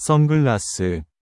선글라스.